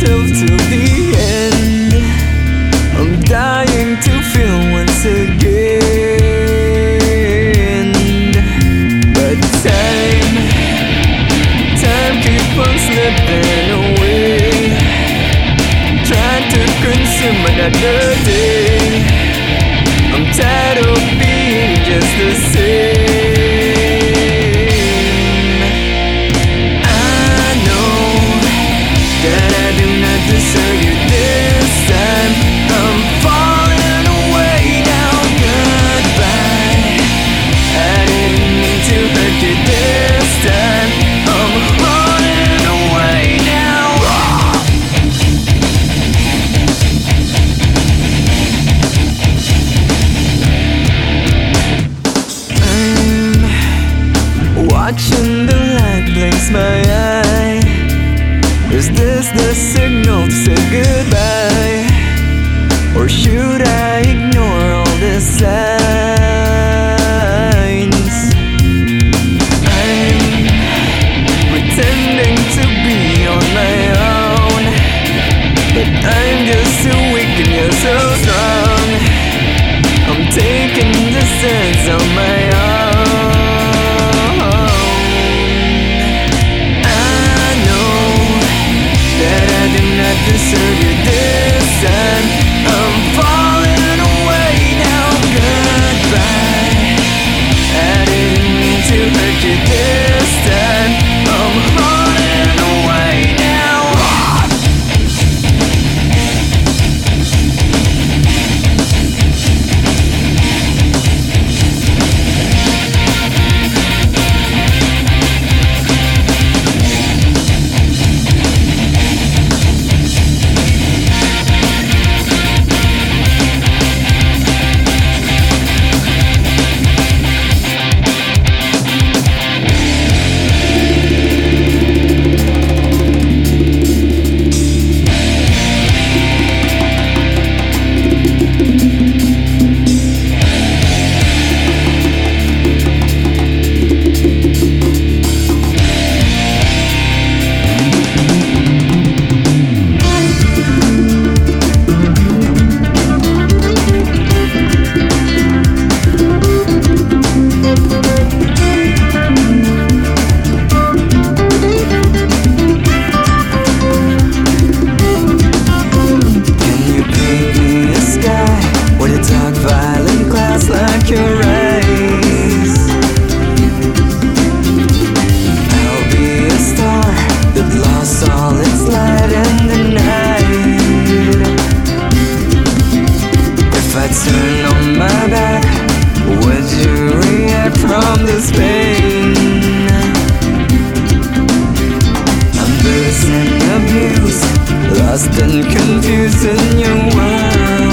myself till the end. I'm dying to feel once again. But time, time keeps on slipping away. Trying to consume another day. I'm tired of being just the same. Is this the signal to say goodbye? Or should I ignore all the signs? I'm pretending to be on my own, but I'm just too weak and you're so strong. I'm taking the sense on my at the surrey distant Spain Lost and confused in your world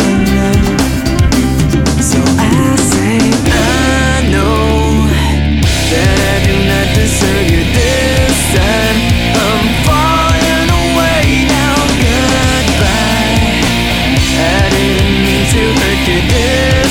So I say I know That I do not deserve you this time I'm falling away now, goodbye to